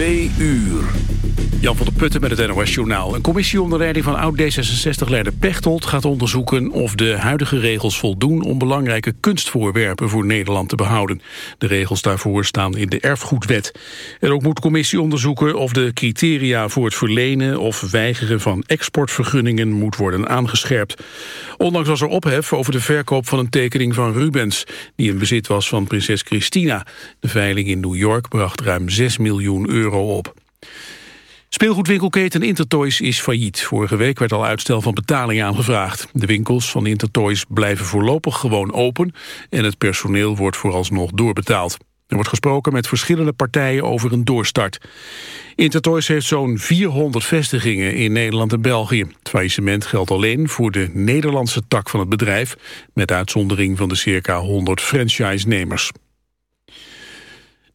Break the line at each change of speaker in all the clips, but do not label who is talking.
Twee uur. Jan van der Putten met het NOS Journaal. Een commissie onder leiding van oud-D66-leider Pechtold gaat onderzoeken of de huidige regels voldoen om belangrijke kunstvoorwerpen voor Nederland te behouden. De regels daarvoor staan in de erfgoedwet. En ook moet de commissie onderzoeken of de criteria voor het verlenen of weigeren van exportvergunningen moet worden aangescherpt. Ondanks was er ophef over de verkoop van een tekening van Rubens, die in bezit was van prinses Christina. De veiling in New York bracht ruim 6 miljoen euro op. Speelgoedwinkelketen Intertoys is failliet. Vorige week werd al uitstel van betaling aangevraagd. De winkels van Intertoys blijven voorlopig gewoon open... en het personeel wordt vooralsnog doorbetaald. Er wordt gesproken met verschillende partijen over een doorstart. Intertoys heeft zo'n 400 vestigingen in Nederland en België. Het faillissement geldt alleen voor de Nederlandse tak van het bedrijf... met uitzondering van de circa 100 franchise-nemers.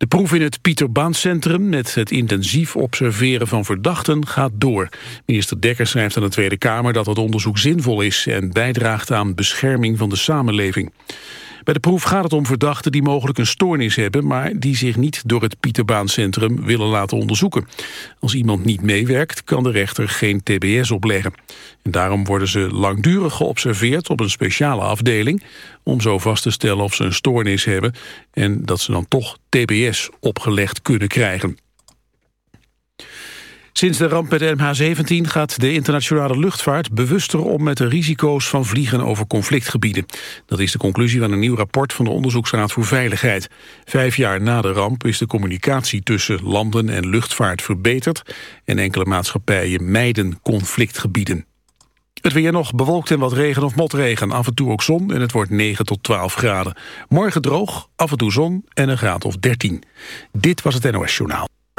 De proef in het Pieter Baan Centrum met het intensief observeren van verdachten gaat door. Minister Dekker schrijft aan de Tweede Kamer dat het onderzoek zinvol is en bijdraagt aan bescherming van de samenleving. Bij de proef gaat het om verdachten die mogelijk een stoornis hebben... maar die zich niet door het Pieterbaancentrum willen laten onderzoeken. Als iemand niet meewerkt, kan de rechter geen tbs opleggen. En daarom worden ze langdurig geobserveerd op een speciale afdeling... om zo vast te stellen of ze een stoornis hebben... en dat ze dan toch tbs opgelegd kunnen krijgen. Sinds de ramp met de MH17 gaat de internationale luchtvaart bewuster om met de risico's van vliegen over conflictgebieden. Dat is de conclusie van een nieuw rapport van de Onderzoeksraad voor Veiligheid. Vijf jaar na de ramp is de communicatie tussen landen en luchtvaart verbeterd en enkele maatschappijen mijden conflictgebieden. Het weer nog bewolkt en wat regen of motregen. Af en toe ook zon en het wordt 9 tot 12 graden. Morgen droog, af en toe zon en een graad of 13. Dit was het NOS Journaal.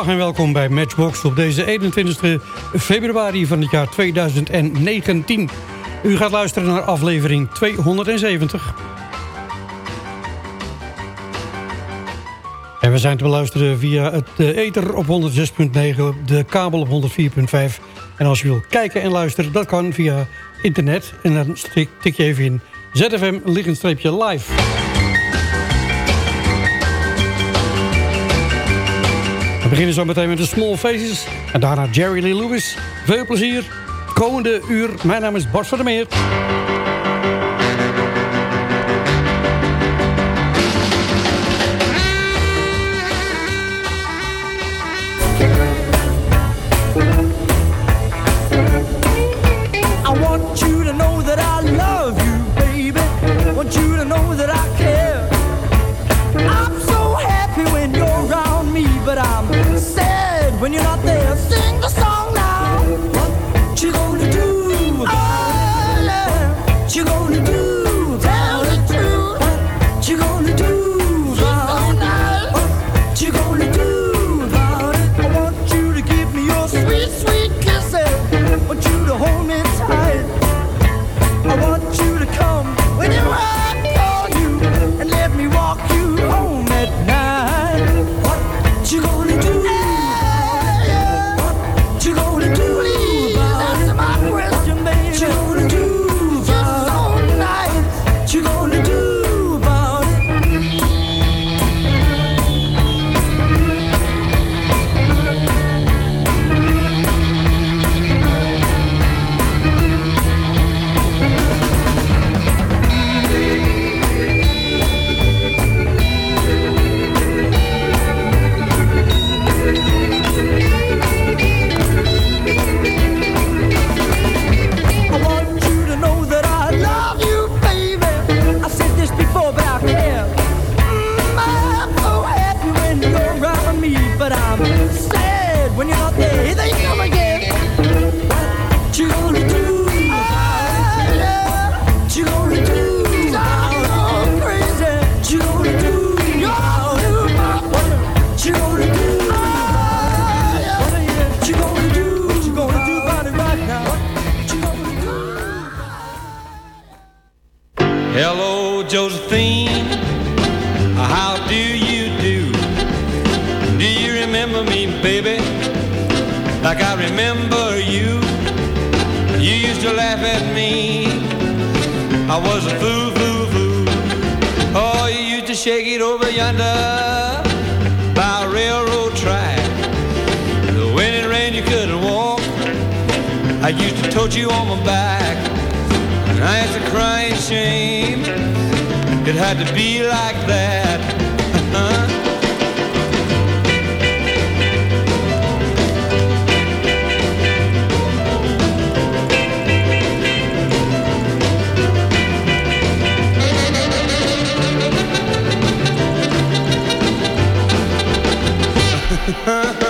Goedemiddag en welkom bij Matchbox op deze 21 februari van het jaar 2019. U gaat luisteren naar aflevering 270. En we zijn te beluisteren via het eh, ether op 106.9, de kabel op 104.5. En als je wilt kijken en luisteren, dat kan via internet. En dan tik je even in ZFM
beginnen zo meteen met de Small Faces. En daarna Jerry Lee Lewis. Veel plezier. Komende uur. Mijn naam is Bart van der Meer.
used to tote you on my back. And I had to cry in shame. It had to be like that.
Ha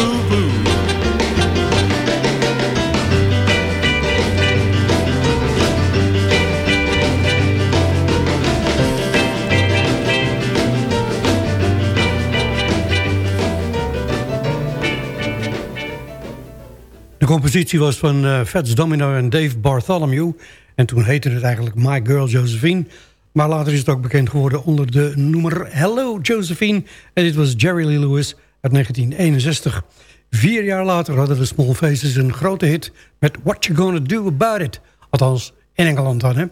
compositie was van eh, Fats Domino en Dave Bartholomew. En toen heette het eigenlijk My Girl Josephine. Maar later is het ook bekend geworden onder de noemer Hello Josephine. En dit was Jerry Lee Lewis uit 1961. Vier jaar later hadden de Small Faces een grote hit met What You Gonna Do About It. Althans, in Engeland dan, hè.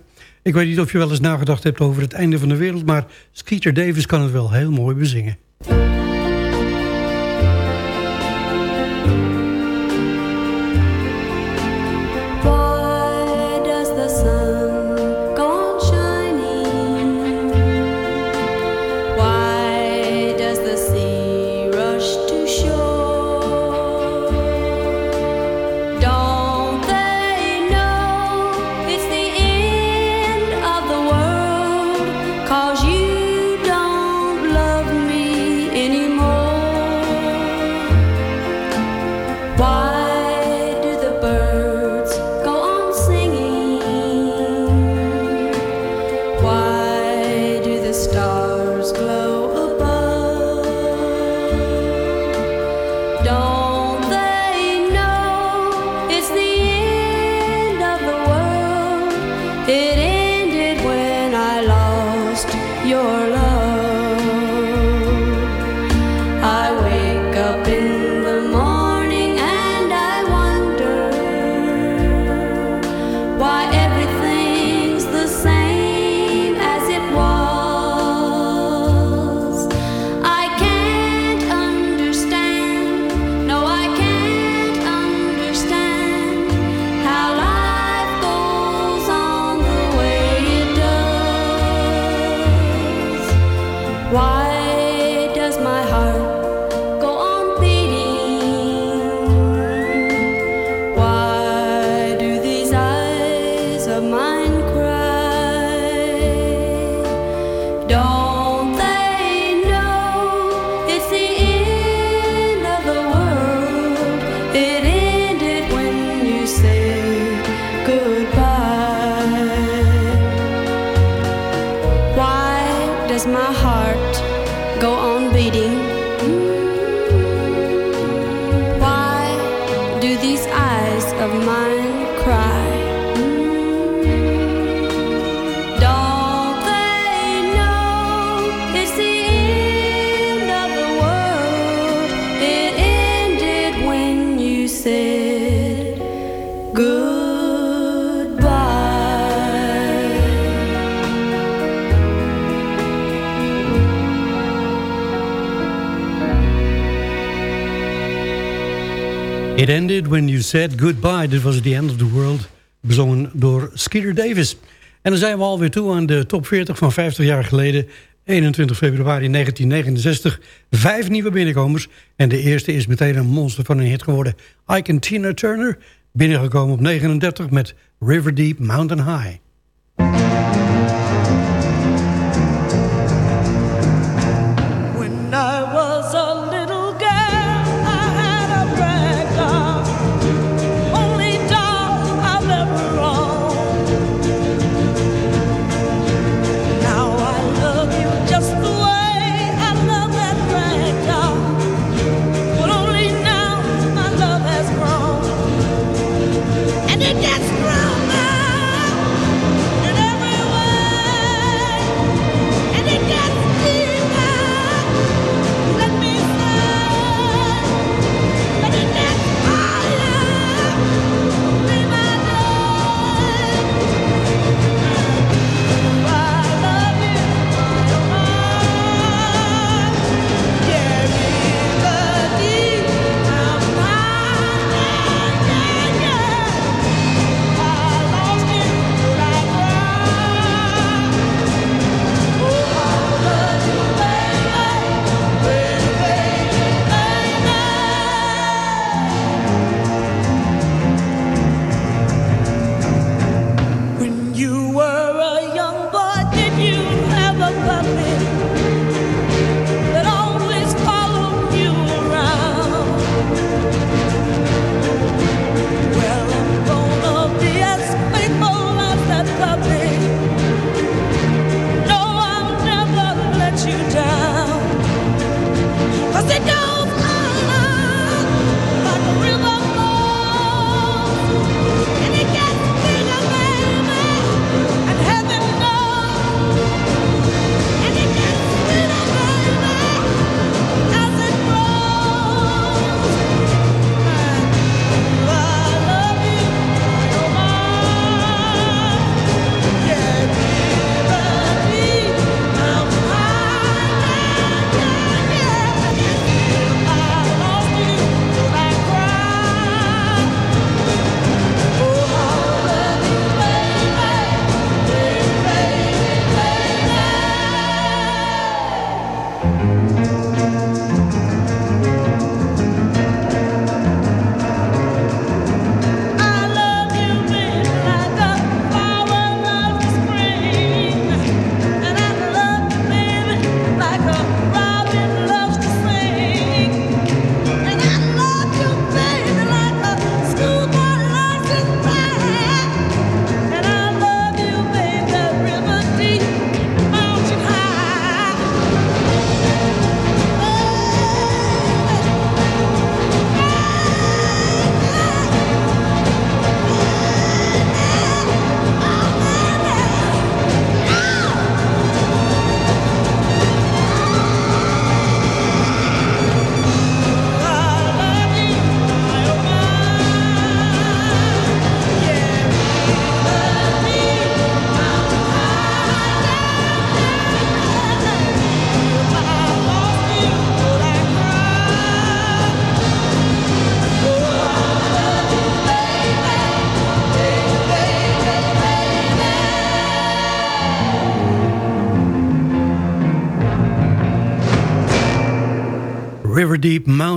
Ik weet niet of je wel eens nagedacht hebt over het einde van de wereld... maar Skeeter Davis kan het wel heel mooi bezingen.
It Ended When You Said Goodbye. Dit was The End of the World, bezongen door Skeeter Davis. En dan zijn we alweer toe aan de top 40 van 50 jaar geleden. 21 februari 1969. Vijf nieuwe binnenkomers. En de eerste is meteen een monster van een hit geworden. Ike en Tina Turner. Binnengekomen op 39 met River Deep Mountain High.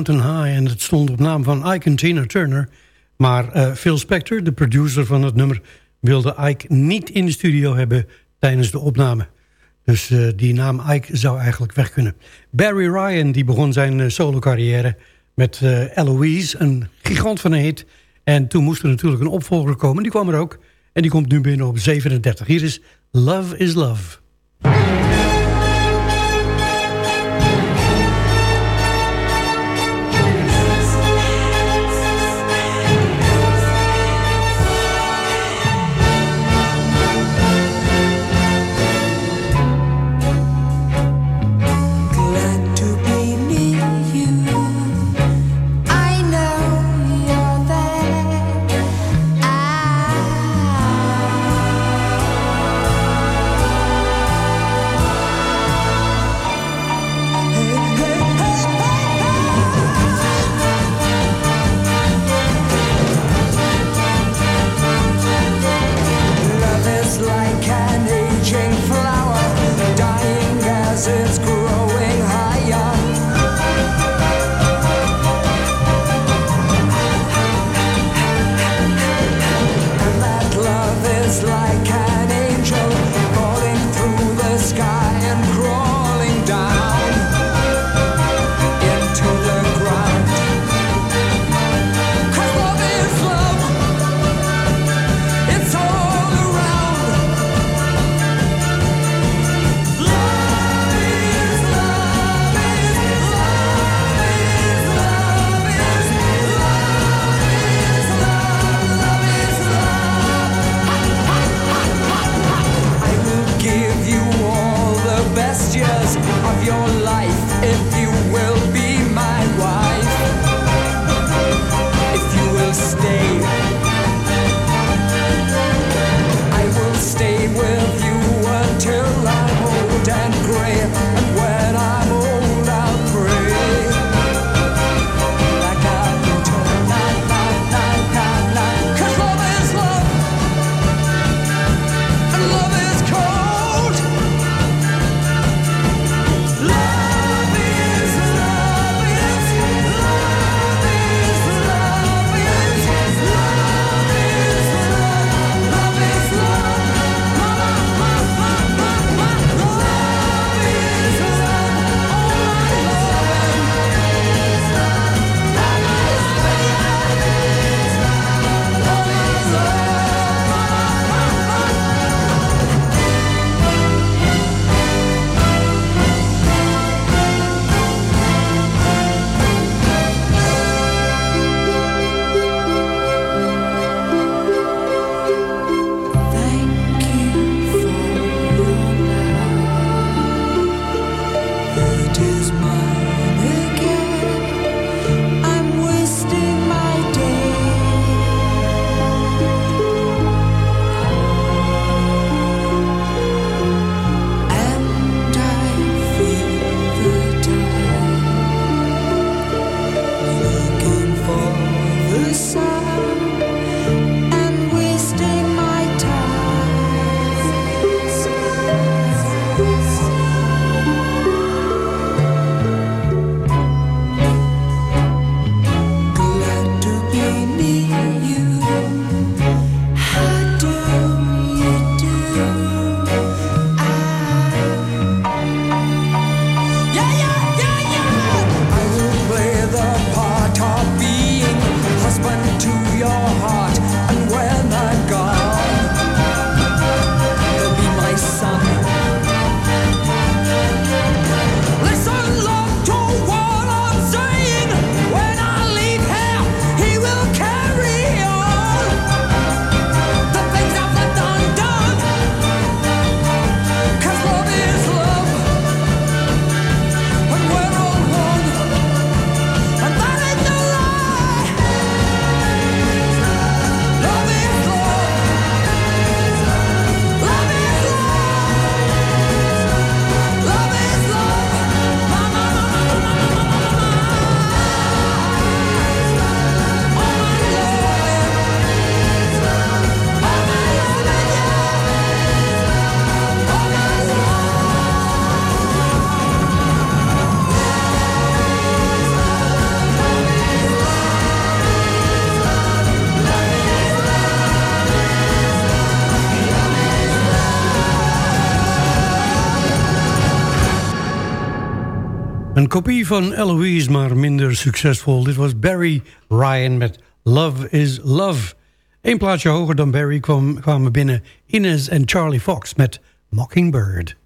En het stond op naam van Ike Tina Turner. Maar eh, Phil Spector, de producer van het nummer... wilde Ike niet in de studio hebben tijdens de opname. Dus eh, die naam Ike zou eigenlijk weg kunnen. Barry Ryan die begon zijn eh, solo carrière met Eloise. Een gigant van een hit. En toen moest er natuurlijk een opvolger komen. Die kwam er ook. En die komt nu binnen op 37. Hier is Love is Love.
Kopie van Eloise, maar minder succesvol. Dit was Barry Ryan met Love is Love. Eén plaatsje hoger dan Barry kwam, kwamen binnen Ines en Charlie Fox met Mockingbird.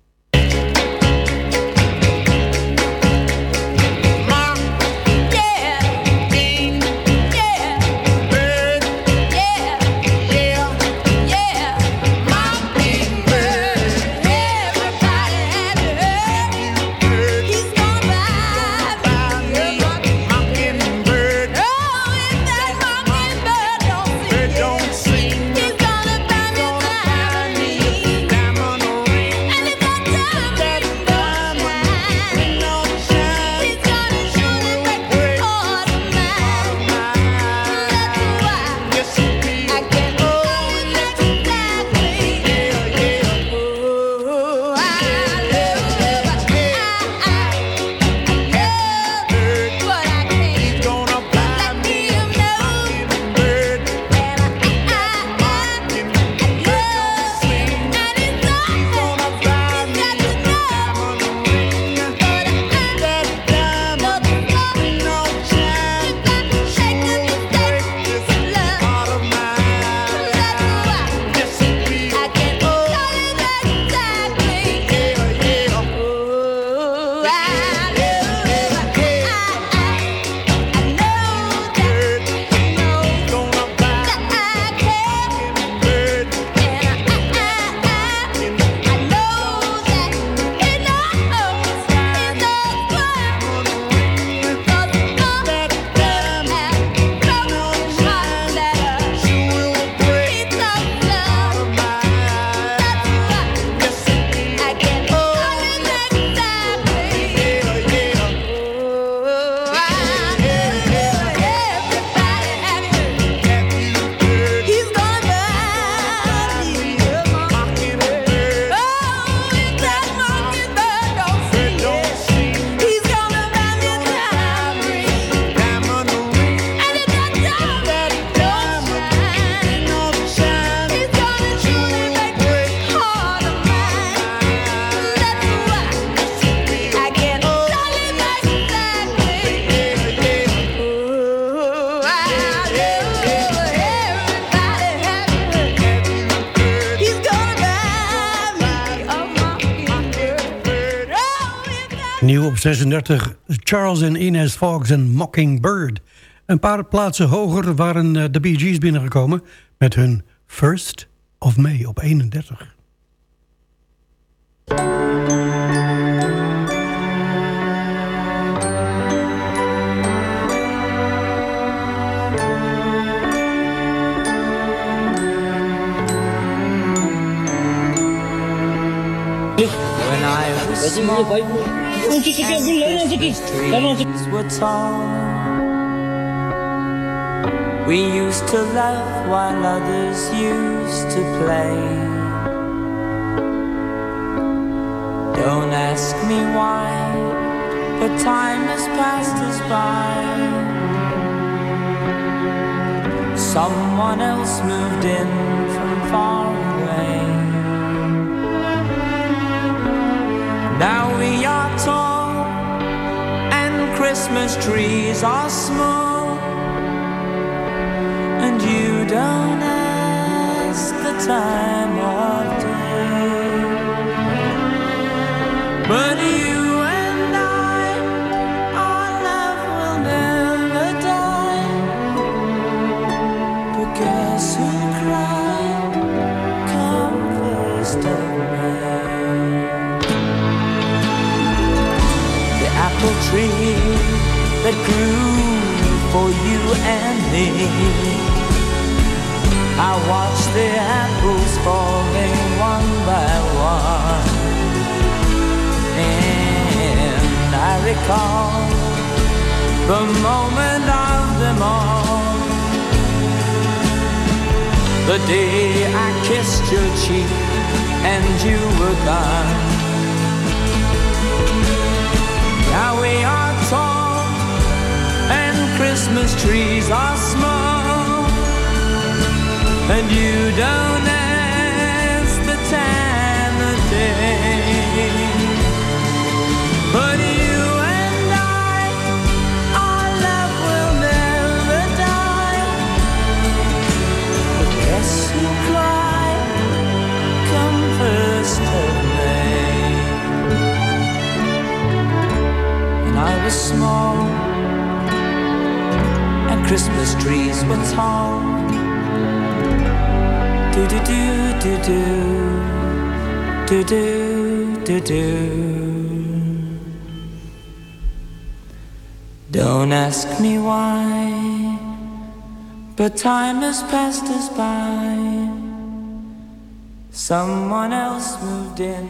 36, Charles en Ines Fox en Mockingbird. Een paar plaatsen hoger waren eh, de Bee Gees binnengekomen... met hun First of May op 31.
When I was trees were tall, we used to laugh while others used to play. Don't ask me why, but time has passed us by. Someone else moved in from far away. Now we are tall and Christmas trees are small. And you don't ask the time that grew for you and me. I watched the apples falling one by one. And I recall the moment of them all. The day I kissed your cheek and you were gone. Christmas trees are small. And you don't ask the time of day. But you and I, our love will never die. But guess who cried? Come first of May. And I was small, Christmas trees were tall. Do do do do do do do do do. Don't ask me why, but time has passed us by. Someone else moved in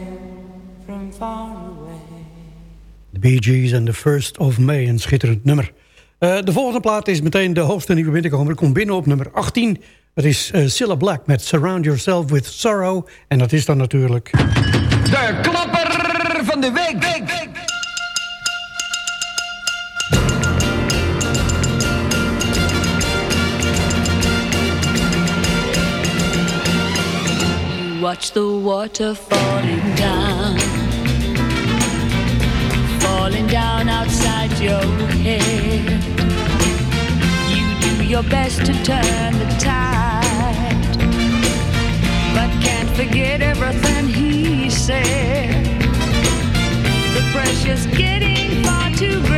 from far away.
De Bee Gees en The First of May, een schitterend nummer. Eh, de volgende plaat is meteen de hoogste nieuwe binnenkomer. Komt binnen op nummer 18. Dat is uh, Cilla Black met Surround Yourself with Sorrow. En dat is dan natuurlijk...
De klapper van de week.
Watch the water falling down, falling down outside your head. You do your best to turn the tide, but can't forget everything he said. The pressure's getting far too great.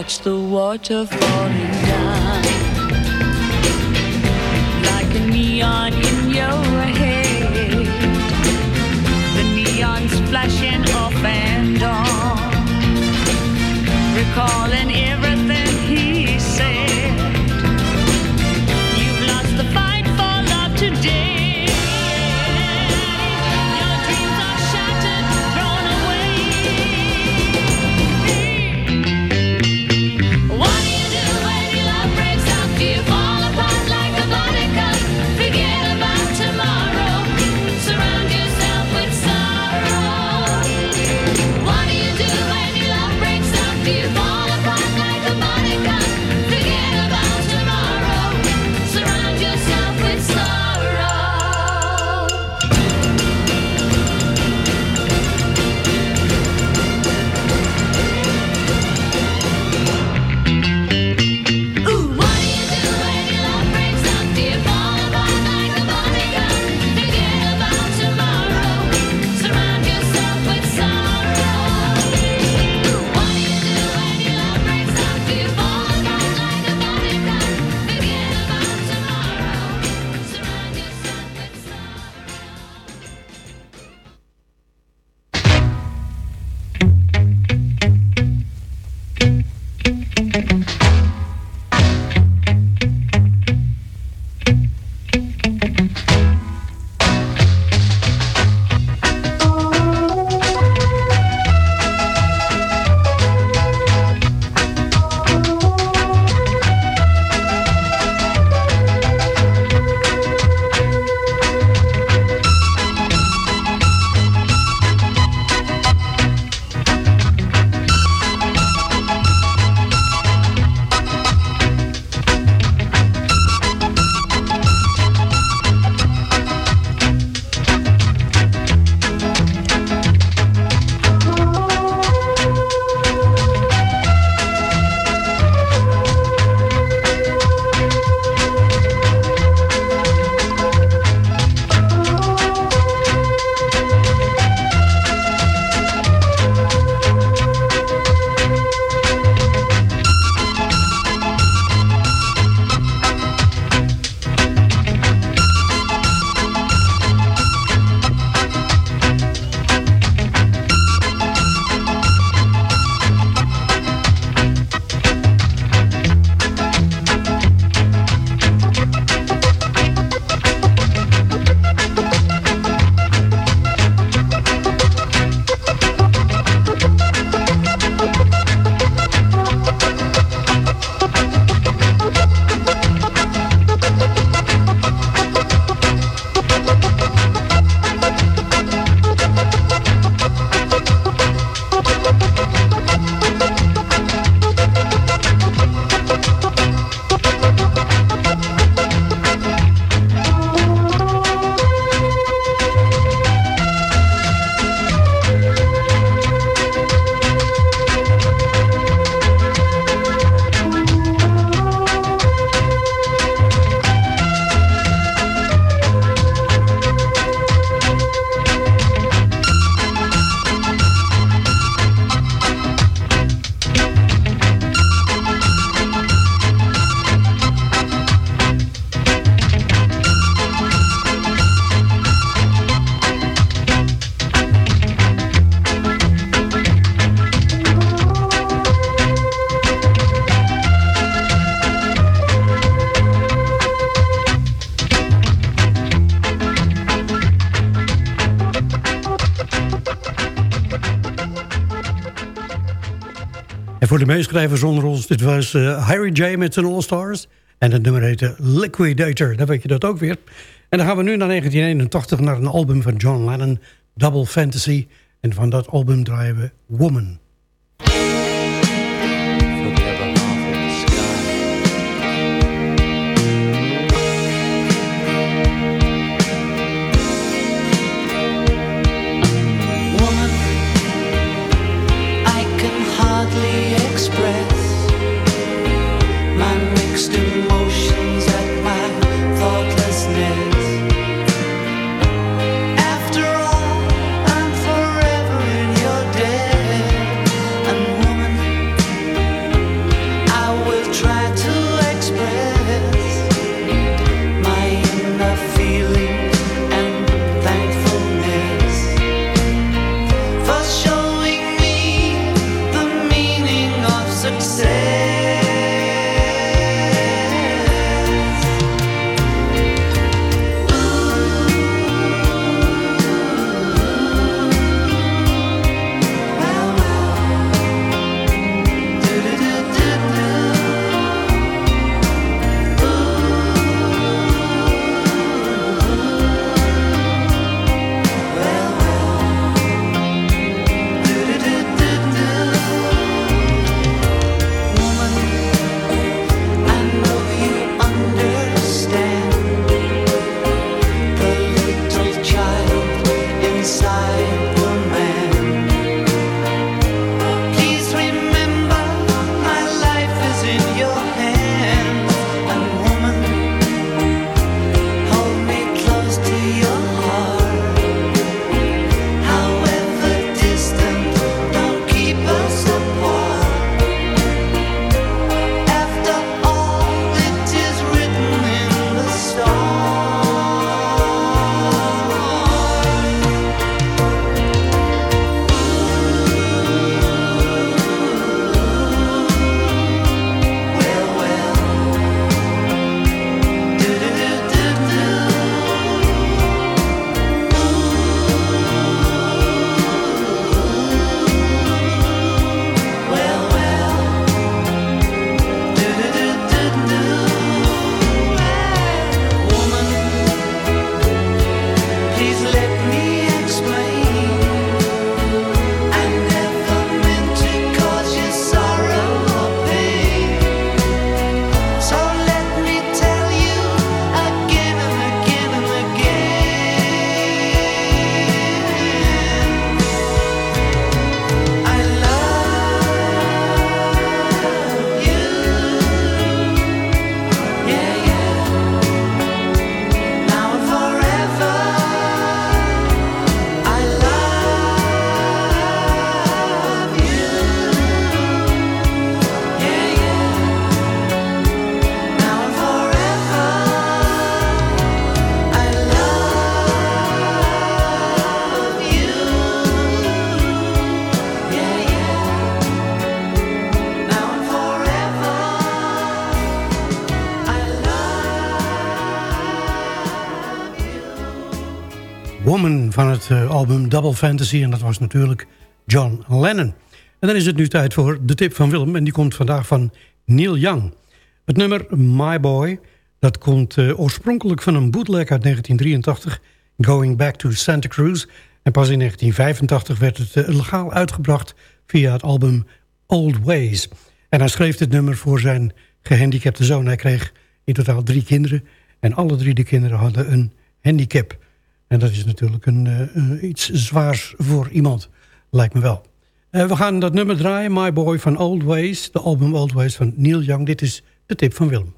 Watch the water falling down like a neon in your head. The neon's flashing off and on, recalling everything
voor de meeschrijvers onder ons, dit was eh, Harry J met zijn All Stars. En het nummer heette Liquidator, dan weet je dat ook weer. En dan gaan we nu naar 1981 naar een album van John Lennon, Double Fantasy. En van dat album draaien we Woman.
Woman,
Van het eh, album Double Fantasy. En dat was natuurlijk John Lennon. En dan is het nu tijd voor de tip van Willem. En die komt vandaag van Neil Young. Het nummer My Boy, dat komt eh, oorspronkelijk van een bootleg uit 1983... Going Back to Santa Cruz. En pas in 1985 werd het eh, legaal uitgebracht via het album Old Ways. En hij schreef dit nummer voor zijn gehandicapte zoon. Hij kreeg in totaal drie kinderen. En alle drie de kinderen hadden een handicap. En dat is natuurlijk een, eh, eh, iets zwaars voor iemand, lijkt me wel. Eh, we gaan dat nummer draaien, My Boy van Old Ways. De album Old Ways van Neil Young. Dit is de tip van Willem.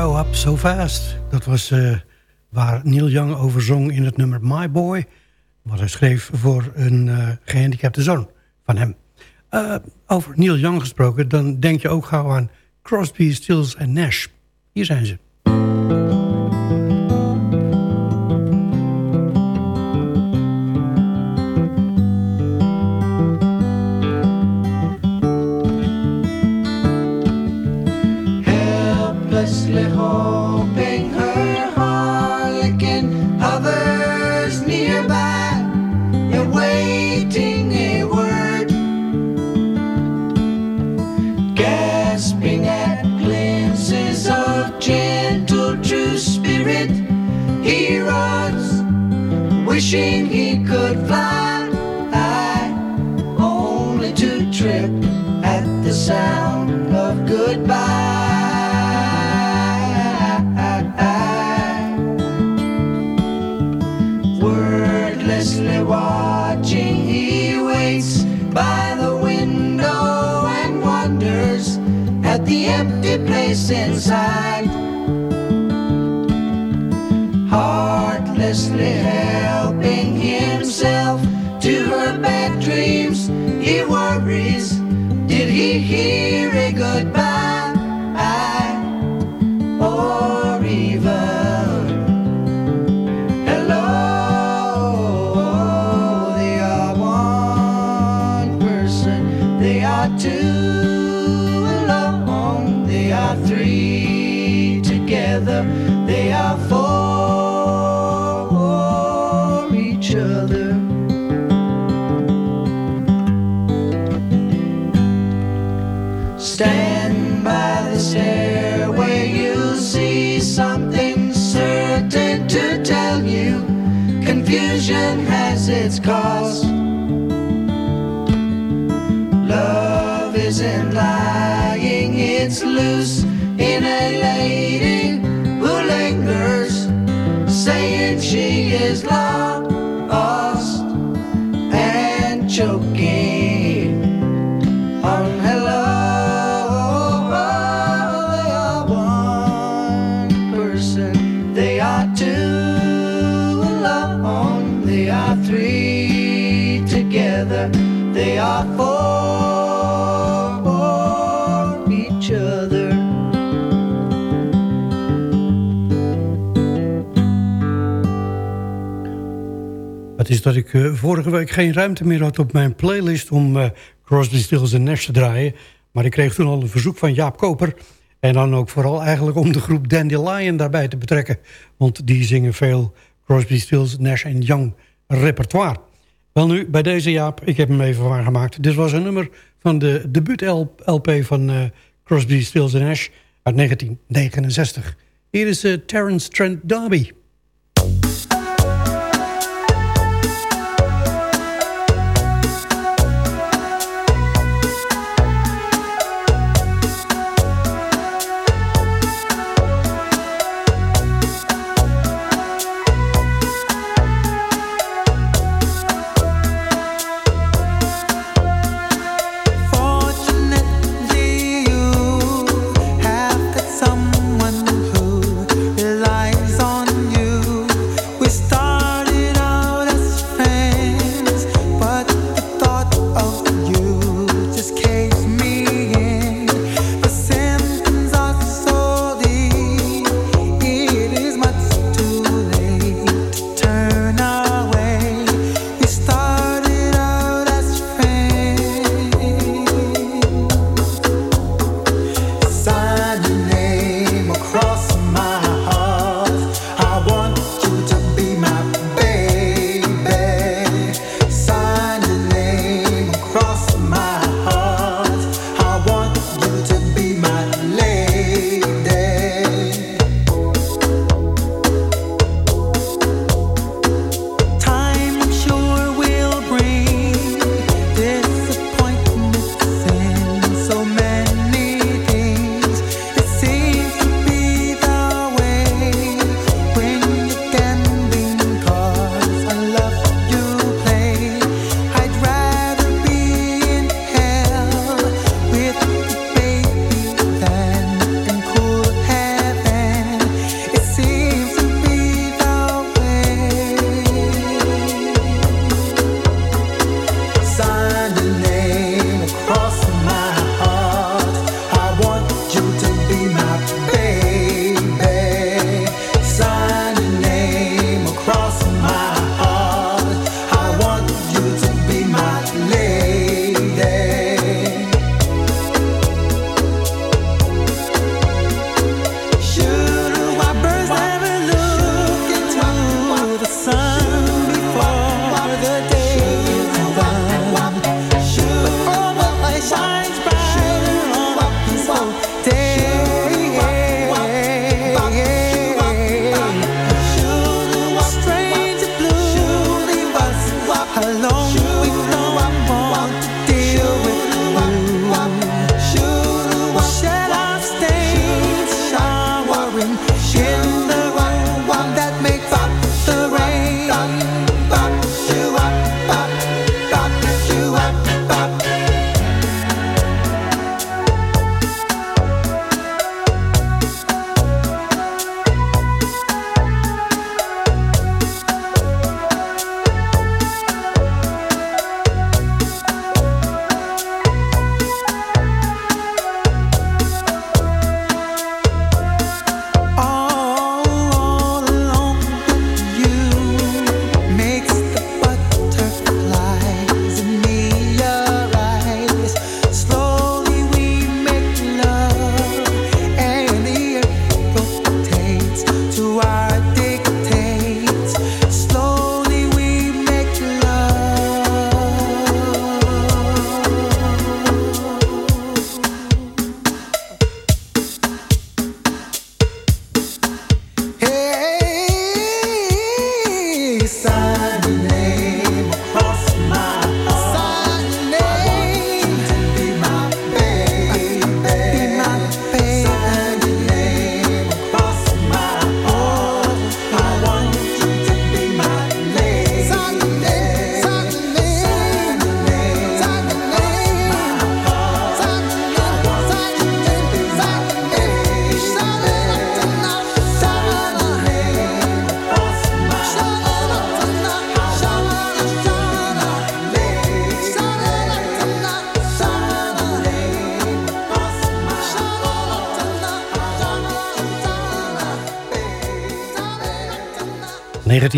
Grow Up So Fast. Dat was eh, waar Neil Young over zong in het nummer My Boy. Wat hij schreef voor een eh, gehandicapte zoon van hem. Eh, over Neil Young gesproken, dan denk je ook gauw aan Crosby, Stills en Nash. Hier zijn ze.
Wordlessly watching, he waits by the window and wonders at the empty place inside. Heartlessly helping himself to her bad dreams, he worries. Did he hear a goodbye? Has its cost. Are for each other.
Het is dat ik eh, vorige week geen ruimte meer had op mijn playlist... om eh, Crosby, Stills en Nash te draaien. Maar ik kreeg toen al een verzoek van Jaap Koper... en dan ook vooral eigenlijk om de groep Dandelion daarbij te betrekken. Want die zingen veel Crosby, Stills, Nash en Young repertoire. Wel nu, bij deze Jaap, ik heb hem even waargemaakt. Dit was een nummer van de debuut-LP van eh, Crosby, Stills Nash uit 1969. Hier is eh, Terence Trent D'Arby.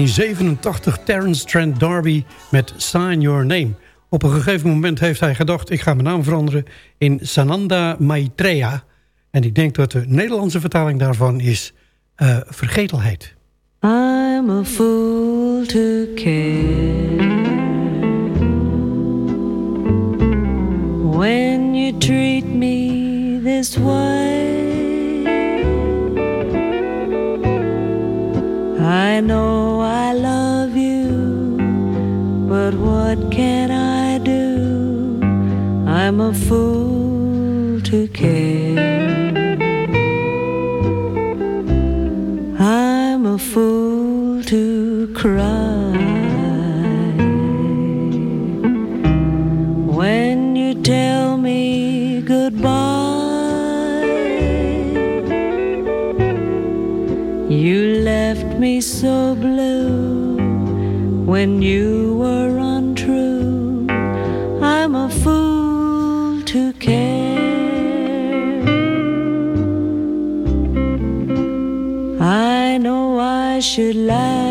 1987 Terence Trent D'Arby met Sign Your Name. Op een gegeven moment heeft hij gedacht... ik ga mijn naam veranderen in Sananda Maitreya. En ik denk dat de Nederlandse vertaling daarvan is... eh, vergetelheid.
I'm a fool to care when you treat me this way. I know I'm a fool to care. I'm a fool to cry when you tell me goodbye. You left me so blue when you were should love.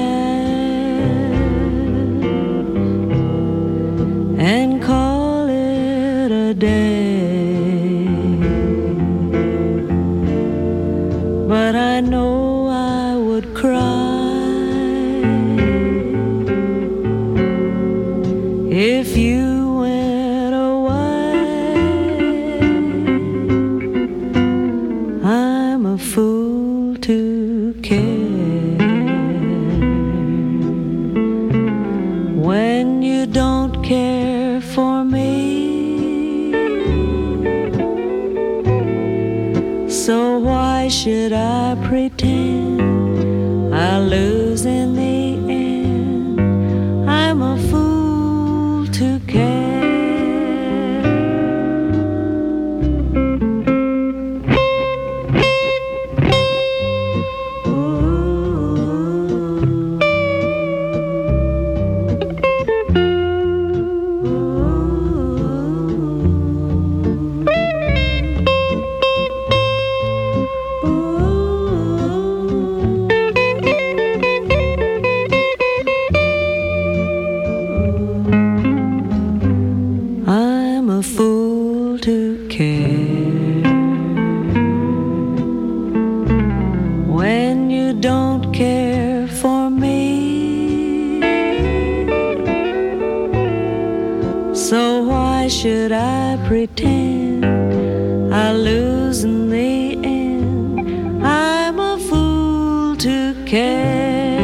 I'm a fool to care.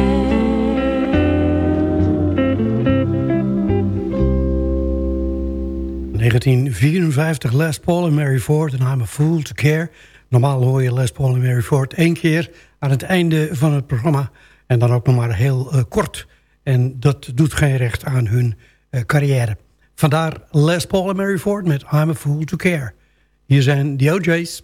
1954 Les Paul en Mary Ford en I'm a Fool to Care. Normaal hoor je Les Paul en Mary Ford één keer aan het einde van het programma. En dan ook nog maar heel eh, kort. En dat doet geen recht aan hun eh, carrière. Vandaar Les Paul en Mary Ford met I'm a Fool to Care. Hier zijn de OJ's.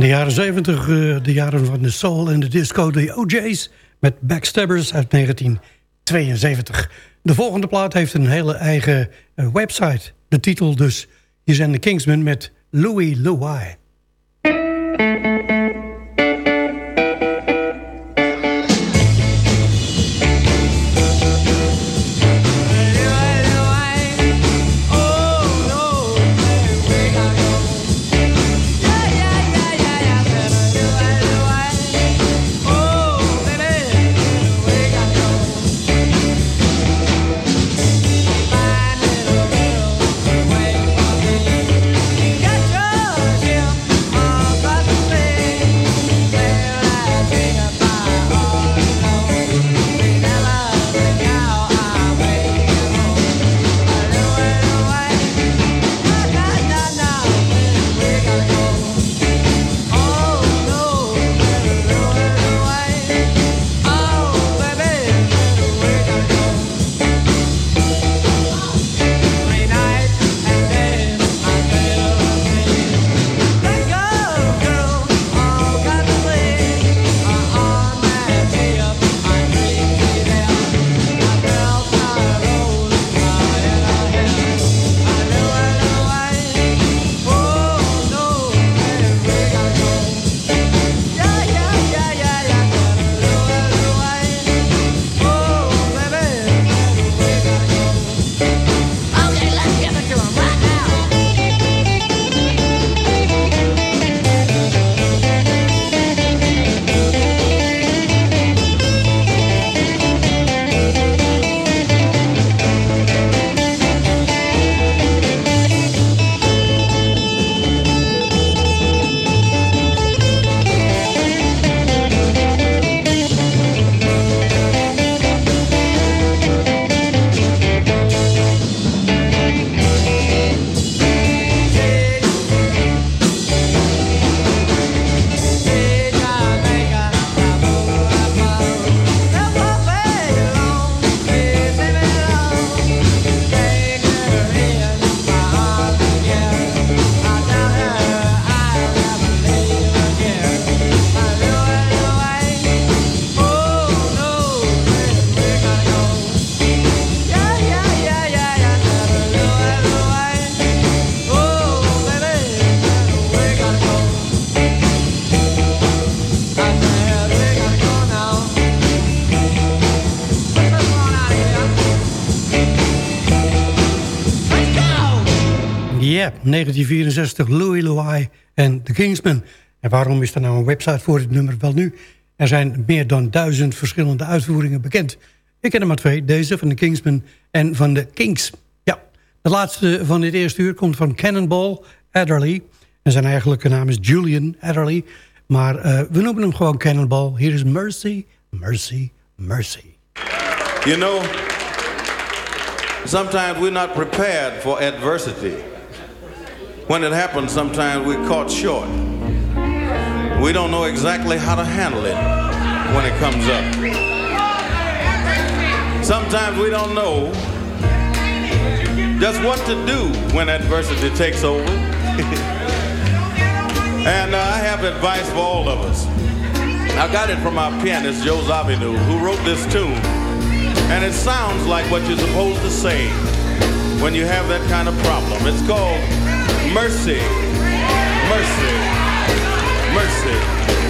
De jaren 70, de jaren van de soul en de disco, de OJ's... met Backstabbers uit 1972. De volgende plaat heeft een hele eigen eh, website. De titel dus. Hier zijn de Kingsmen met Louis Louis. 1964, Louis Louis en The Kingsmen. En waarom is er nou een website voor dit nummer? Wel nu, er zijn meer dan duizend verschillende uitvoeringen bekend. Ik ken er maar twee, deze van de Kingsmen en van de Kings. Ja, de laatste van dit eerste uur komt van Cannonball Adderley. En zijn eigenlijke naam is Julian Adderley. Maar uh, we noemen hem gewoon Cannonball. Hier is Mercy, Mercy, Mercy.
You know, sometimes we're not prepared for adversity. When it happens, sometimes we're caught short. We don't know exactly how to handle it when it comes up. Sometimes we don't know just what to do when adversity takes over. and uh, I have advice for all of us. I got it from our pianist, Joe Zavinu, who wrote this tune. And it sounds like what you're supposed to say when you have that kind of problem. It's called mercy, mercy, mercy.